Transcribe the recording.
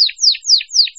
あ!